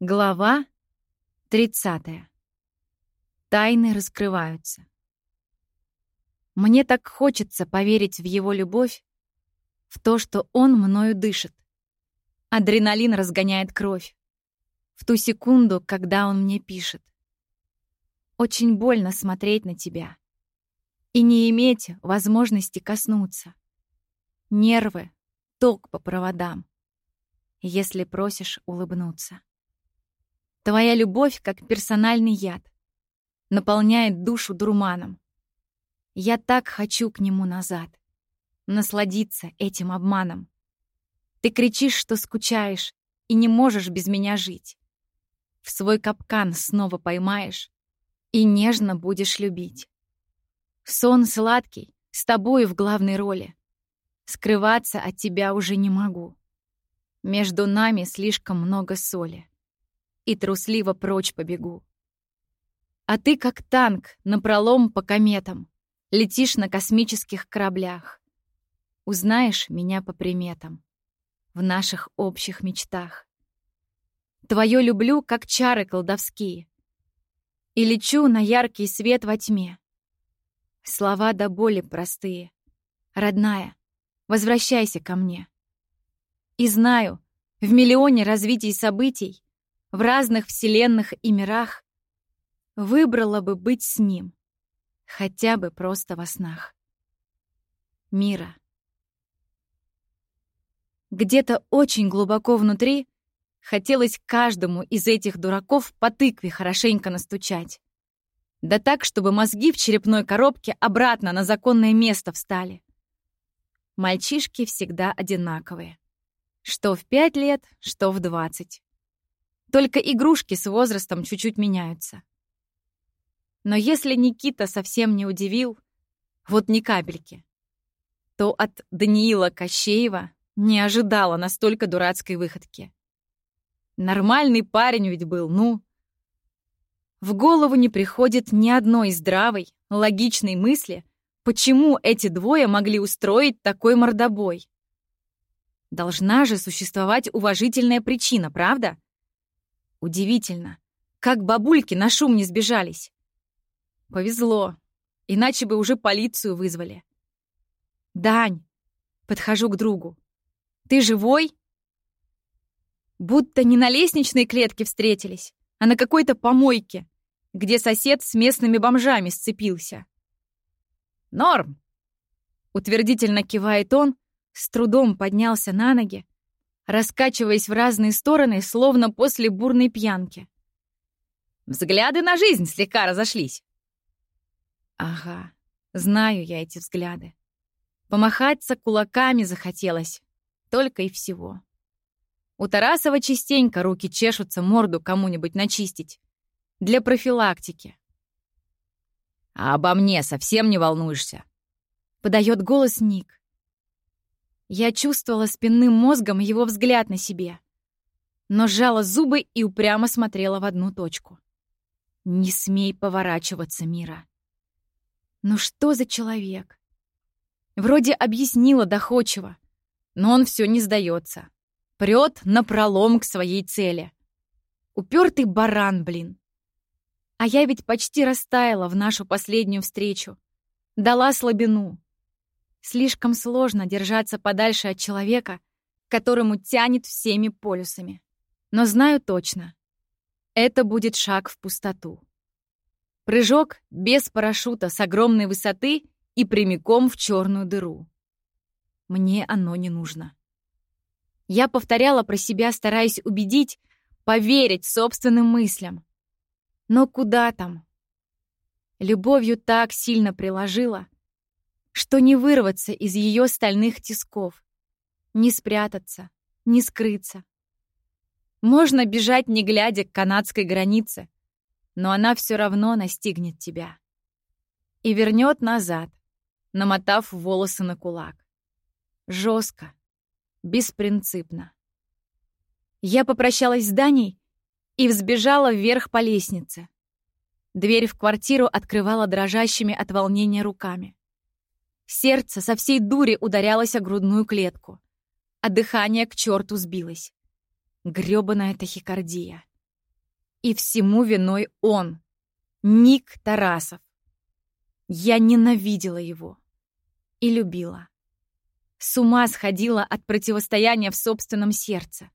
Глава 30. Тайны раскрываются. Мне так хочется поверить в его любовь, в то, что он мною дышит. Адреналин разгоняет кровь. В ту секунду, когда он мне пишет. Очень больно смотреть на тебя и не иметь возможности коснуться. Нервы, ток по проводам, если просишь улыбнуться. Твоя любовь, как персональный яд, наполняет душу дурманом. Я так хочу к нему назад, насладиться этим обманом. Ты кричишь, что скучаешь и не можешь без меня жить. В свой капкан снова поймаешь и нежно будешь любить. Сон сладкий, с тобой в главной роли. Скрываться от тебя уже не могу. Между нами слишком много соли и трусливо прочь побегу. А ты, как танк, напролом по кометам, летишь на космических кораблях. Узнаешь меня по приметам в наших общих мечтах. Твое люблю, как чары колдовские, и лечу на яркий свет во тьме. Слова до боли простые. Родная, возвращайся ко мне. И знаю, в миллионе развитий событий в разных вселенных и мирах, выбрала бы быть с ним, хотя бы просто во снах. Мира. Где-то очень глубоко внутри хотелось каждому из этих дураков по тыкве хорошенько настучать. Да так, чтобы мозги в черепной коробке обратно на законное место встали. Мальчишки всегда одинаковые. Что в пять лет, что в двадцать. Только игрушки с возрастом чуть-чуть меняются. Но если Никита совсем не удивил, вот ни капельки, то от Даниила Кощеева не ожидала настолько дурацкой выходки. Нормальный парень ведь был, ну. В голову не приходит ни одной здравой, логичной мысли, почему эти двое могли устроить такой мордобой. Должна же существовать уважительная причина, правда? Удивительно, как бабульки на шум не сбежались. Повезло, иначе бы уже полицию вызвали. «Дань!» — подхожу к другу. «Ты живой?» Будто не на лестничной клетке встретились, а на какой-то помойке, где сосед с местными бомжами сцепился. «Норм!» — утвердительно кивает он, с трудом поднялся на ноги, раскачиваясь в разные стороны, словно после бурной пьянки. Взгляды на жизнь слегка разошлись. Ага, знаю я эти взгляды. Помахаться кулаками захотелось. Только и всего. У Тарасова частенько руки чешутся морду кому-нибудь начистить. Для профилактики. «А обо мне совсем не волнуешься?» Подает голос Ник. Я чувствовала спинным мозгом его взгляд на себе, но сжала зубы и упрямо смотрела в одну точку. «Не смей поворачиваться, Мира!» «Ну что за человек?» Вроде объяснила доходчиво, но он все не сдается. Прет напролом к своей цели. Упертый баран, блин. А я ведь почти растаяла в нашу последнюю встречу. Дала слабину. Слишком сложно держаться подальше от человека, которому тянет всеми полюсами. Но знаю точно, это будет шаг в пустоту. Прыжок без парашюта с огромной высоты и прямиком в черную дыру. Мне оно не нужно. Я повторяла про себя, стараясь убедить, поверить собственным мыслям. Но куда там? Любовью так сильно приложила, что не вырваться из ее стальных тисков, не спрятаться, не скрыться. Можно бежать, не глядя к канадской границе, но она все равно настигнет тебя и вернет назад, намотав волосы на кулак. Жестко, беспринципно. Я попрощалась с Даней и взбежала вверх по лестнице. Дверь в квартиру открывала дрожащими от волнения руками. Сердце со всей дури ударялось о грудную клетку, а дыхание к черту сбилось. Грёбаная тахикардия. И всему виной он, Ник Тарасов. Я ненавидела его и любила. С ума сходила от противостояния в собственном сердце.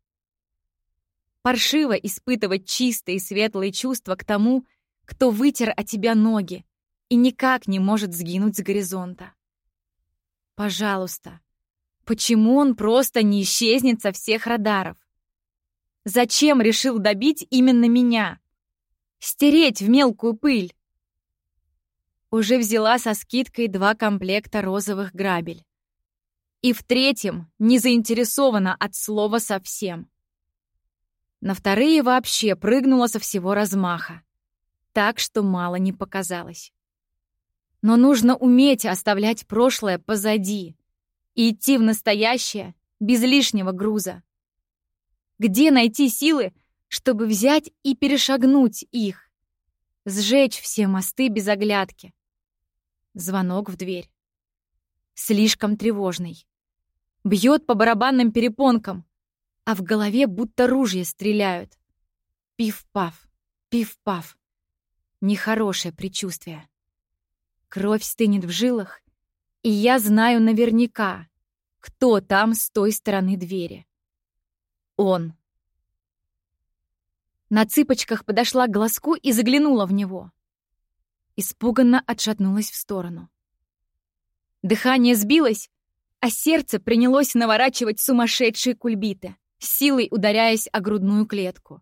Паршиво испытывать чистые и светлые чувства к тому, кто вытер от тебя ноги и никак не может сгинуть с горизонта. Пожалуйста, почему он просто не исчезнет со всех радаров? Зачем решил добить именно меня? Стереть в мелкую пыль? Уже взяла со скидкой два комплекта розовых грабель. И в третьем не заинтересована от слова совсем. На вторые вообще прыгнула со всего размаха. Так что мало не показалось. Но нужно уметь оставлять прошлое позади и идти в настоящее без лишнего груза. Где найти силы, чтобы взять и перешагнуть их? Сжечь все мосты без оглядки. Звонок в дверь. Слишком тревожный. Бьет по барабанным перепонкам, а в голове будто ружья стреляют. Пиф-паф, пиф-паф. Нехорошее предчувствие. Кровь стынет в жилах, и я знаю наверняка, кто там с той стороны двери. Он. На цыпочках подошла к глазку и заглянула в него. Испуганно отшатнулась в сторону. Дыхание сбилось, а сердце принялось наворачивать сумасшедшие кульбиты, силой ударяясь о грудную клетку.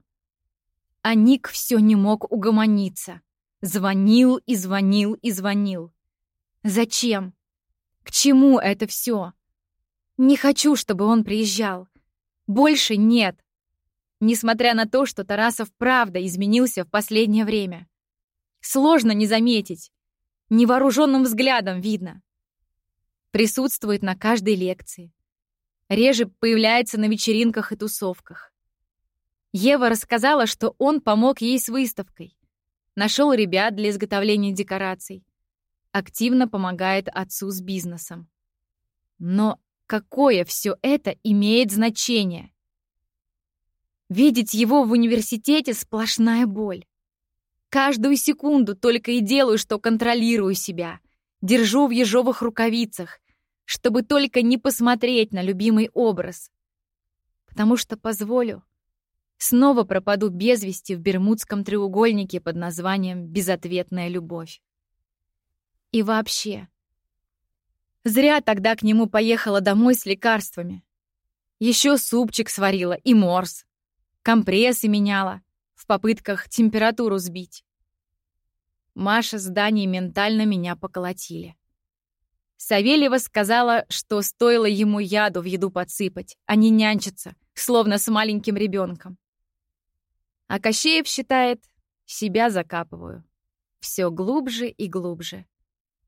А Ник все не мог угомониться. Звонил и звонил и звонил. Зачем? К чему это все? Не хочу, чтобы он приезжал. Больше нет. Несмотря на то, что Тарасов правда изменился в последнее время. Сложно не заметить. Невооруженным взглядом видно. Присутствует на каждой лекции. Реже появляется на вечеринках и тусовках. Ева рассказала, что он помог ей с выставкой нашел ребят для изготовления декораций, активно помогает отцу с бизнесом. Но какое все это имеет значение? Видеть его в университете — сплошная боль. Каждую секунду только и делаю, что контролирую себя, держу в ежовых рукавицах, чтобы только не посмотреть на любимый образ. Потому что позволю, снова пропаду без вести в Бермудском треугольнике под названием «Безответная любовь». И вообще, зря тогда к нему поехала домой с лекарствами. Еще супчик сварила и морс, компрессы меняла в попытках температуру сбить. Маша с Даней ментально меня поколотили. Савельева сказала, что стоило ему яду в еду подсыпать, а не нянчиться, словно с маленьким ребенком. А Кощеев считает, себя закапываю. Все глубже и глубже.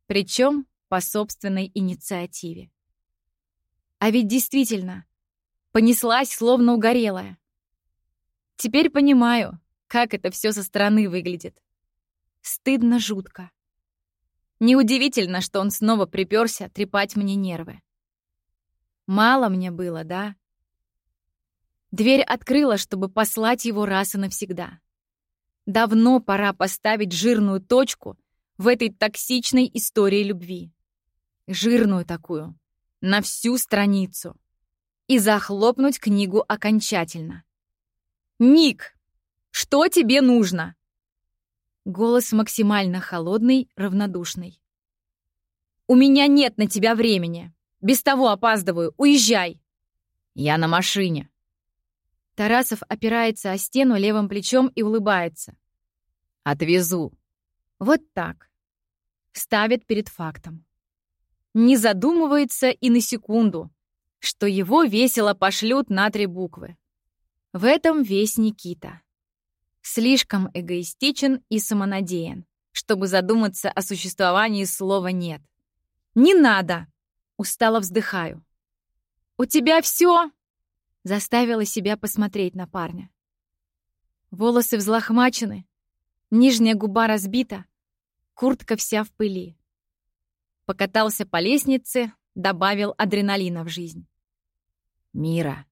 Причем по собственной инициативе. А ведь действительно, понеслась, словно угорелая. Теперь понимаю, как это все со стороны выглядит. Стыдно жутко. Неудивительно, что он снова приперся трепать мне нервы. Мало мне было, да? Дверь открыла, чтобы послать его раз и навсегда. Давно пора поставить жирную точку в этой токсичной истории любви. Жирную такую, на всю страницу. И захлопнуть книгу окончательно. «Ник, что тебе нужно?» Голос максимально холодный, равнодушный. «У меня нет на тебя времени. Без того опаздываю. Уезжай!» «Я на машине», Тарасов опирается о стену левым плечом и улыбается. «Отвезу». Вот так. Ставит перед фактом. Не задумывается и на секунду, что его весело пошлют на три буквы. В этом весь Никита. Слишком эгоистичен и самонадеян, чтобы задуматься о существовании слова «нет». «Не надо!» — устало вздыхаю. «У тебя все?» Заставила себя посмотреть на парня. Волосы взлохмачены, нижняя губа разбита, куртка вся в пыли. Покатался по лестнице, добавил адреналина в жизнь. «Мира».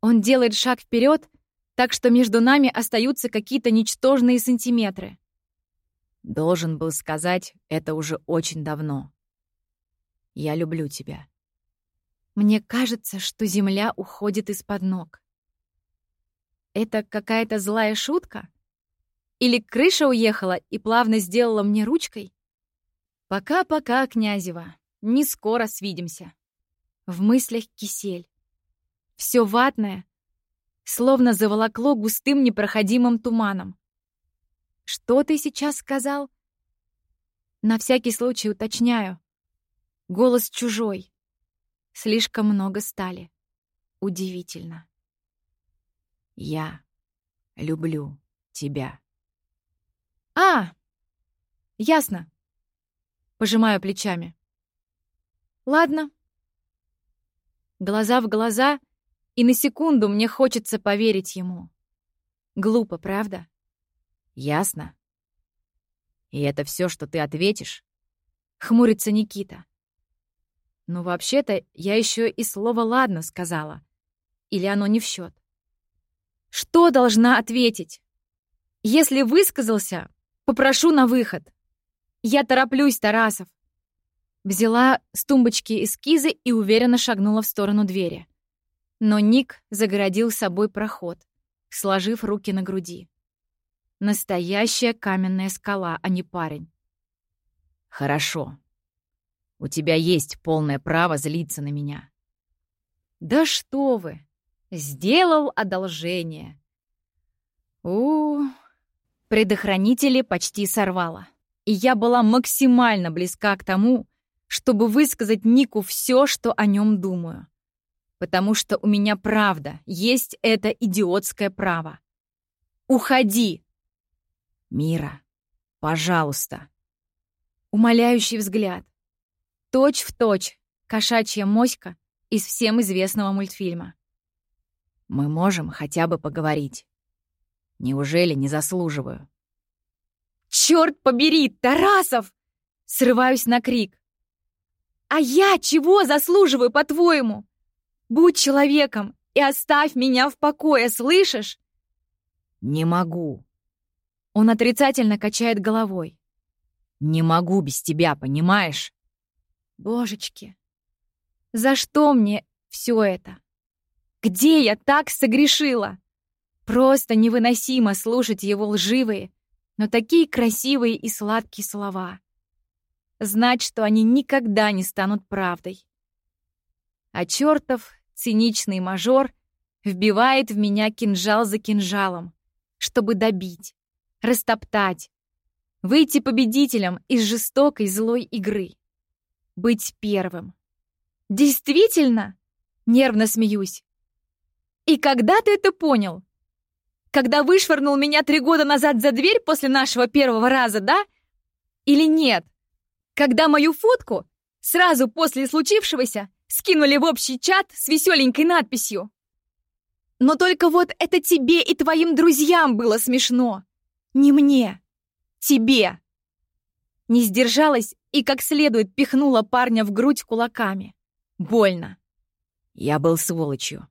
Он делает шаг вперед, так что между нами остаются какие-то ничтожные сантиметры. Должен был сказать это уже очень давно. Я люблю тебя. Мне кажется, что земля уходит из-под ног. Это какая-то злая шутка? Или крыша уехала и плавно сделала мне ручкой? Пока-пока, Князева. Не скоро свидимся. В мыслях кисель. Все ватное, словно заволокло густым непроходимым туманом. «Что ты сейчас сказал?» На всякий случай уточняю. Голос чужой. Слишком много стали. Удивительно. Я люблю тебя. А, ясно. Пожимаю плечами. Ладно. Глаза в глаза, и на секунду мне хочется поверить ему. Глупо, правда? Ясно. И это все, что ты ответишь? Хмурится Никита. Ну, вообще-то, я еще и слово «ладно» сказала. Или оно не в счет? Что должна ответить? Если высказался, попрошу на выход. Я тороплюсь, Тарасов. Взяла с тумбочки эскизы и уверенно шагнула в сторону двери. Но Ник загородил собой проход, сложив руки на груди. Настоящая каменная скала, а не парень. Хорошо, у тебя есть полное право злиться на меня. Да что вы! Сделал одолжение. У, предохранители почти сорвало. И я была максимально близка к тому, чтобы высказать Нику все, что о нем думаю. Потому что у меня правда есть это идиотское право. Уходи! Мира, пожалуйста. Умоляющий взгляд. Точь в точь кошачья моська из всем известного мультфильма. Мы можем хотя бы поговорить. Неужели не заслуживаю? Черт побери, Тарасов! Срываюсь на крик. А я чего заслуживаю, по-твоему? Будь человеком и оставь меня в покое, слышишь? Не могу. Он отрицательно качает головой. Не могу без тебя, понимаешь? Божечки, за что мне все это? Где я так согрешила? Просто невыносимо слушать его лживые, но такие красивые и сладкие слова. Знать, что они никогда не станут правдой. А чертов циничный мажор вбивает в меня кинжал за кинжалом, чтобы добить, растоптать, выйти победителем из жестокой злой игры быть первым. Действительно? Нервно смеюсь. И когда ты это понял? Когда вышвырнул меня три года назад за дверь после нашего первого раза, да? Или нет? Когда мою фотку сразу после случившегося скинули в общий чат с веселенькой надписью. Но только вот это тебе и твоим друзьям было смешно. Не мне. Тебе. Не сдержалась и как следует пихнула парня в грудь кулаками. Больно. Я был сволочью.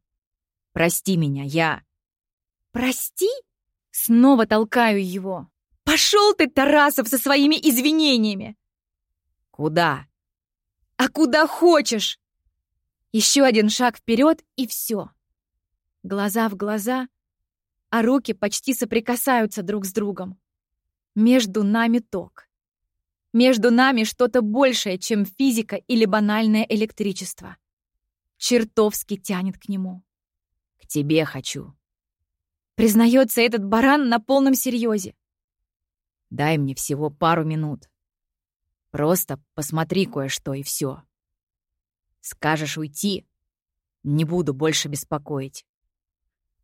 Прости меня, я... Прости? Снова толкаю его. Пошел ты, Тарасов, со своими извинениями. Куда? А куда хочешь. Еще один шаг вперед и все. Глаза в глаза, а руки почти соприкасаются друг с другом. Между нами ток. Между нами что-то большее, чем физика или банальное электричество. Чертовски тянет к нему. К тебе хочу. Признается этот баран на полном серьезе. Дай мне всего пару минут. Просто посмотри кое-что и все. Скажешь уйти, не буду больше беспокоить.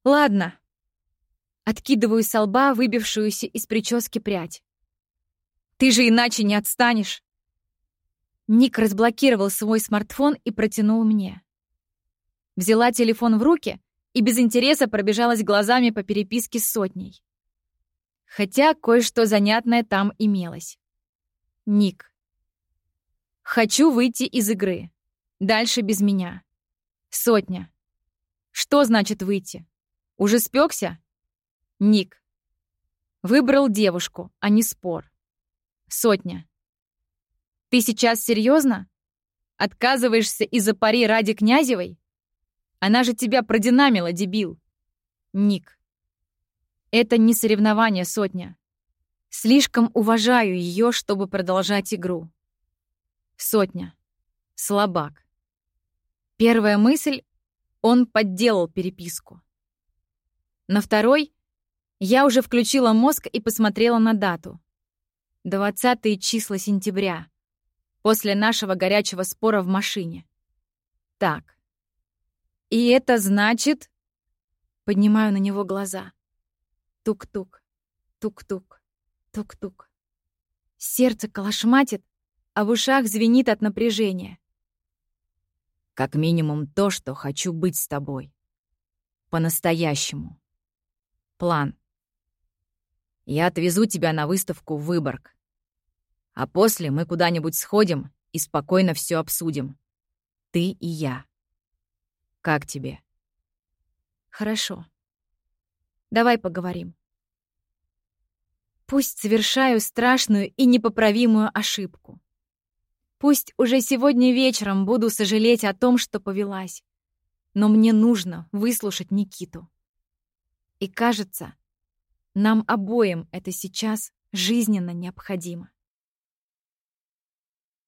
Ладно. Откидываю со лба выбившуюся из прически прядь. Ты же иначе не отстанешь. Ник разблокировал свой смартфон и протянул мне. Взяла телефон в руки и без интереса пробежалась глазами по переписке с сотней. Хотя кое-что занятное там имелось. Ник. Хочу выйти из игры. Дальше без меня. Сотня. Что значит выйти? Уже спекся? Ник. Выбрал девушку, а не спор. Сотня. Ты сейчас серьезно? Отказываешься из-за пари ради Князевой? Она же тебя продинамила, дебил. Ник. Это не соревнование, сотня. Слишком уважаю ее, чтобы продолжать игру. Сотня. Слабак. Первая мысль — он подделал переписку. На второй я уже включила мозг и посмотрела на дату. Двадцатые числа сентября. После нашего горячего спора в машине. Так. И это значит... Поднимаю на него глаза. Тук-тук, тук-тук, тук-тук. Сердце колошматит, а в ушах звенит от напряжения. Как минимум то, что хочу быть с тобой. По-настоящему. План. Я отвезу тебя на выставку в Выборг. А после мы куда-нибудь сходим и спокойно все обсудим. Ты и я. Как тебе? Хорошо. Давай поговорим. Пусть совершаю страшную и непоправимую ошибку. Пусть уже сегодня вечером буду сожалеть о том, что повелась. Но мне нужно выслушать Никиту. И кажется, нам обоим это сейчас жизненно необходимо.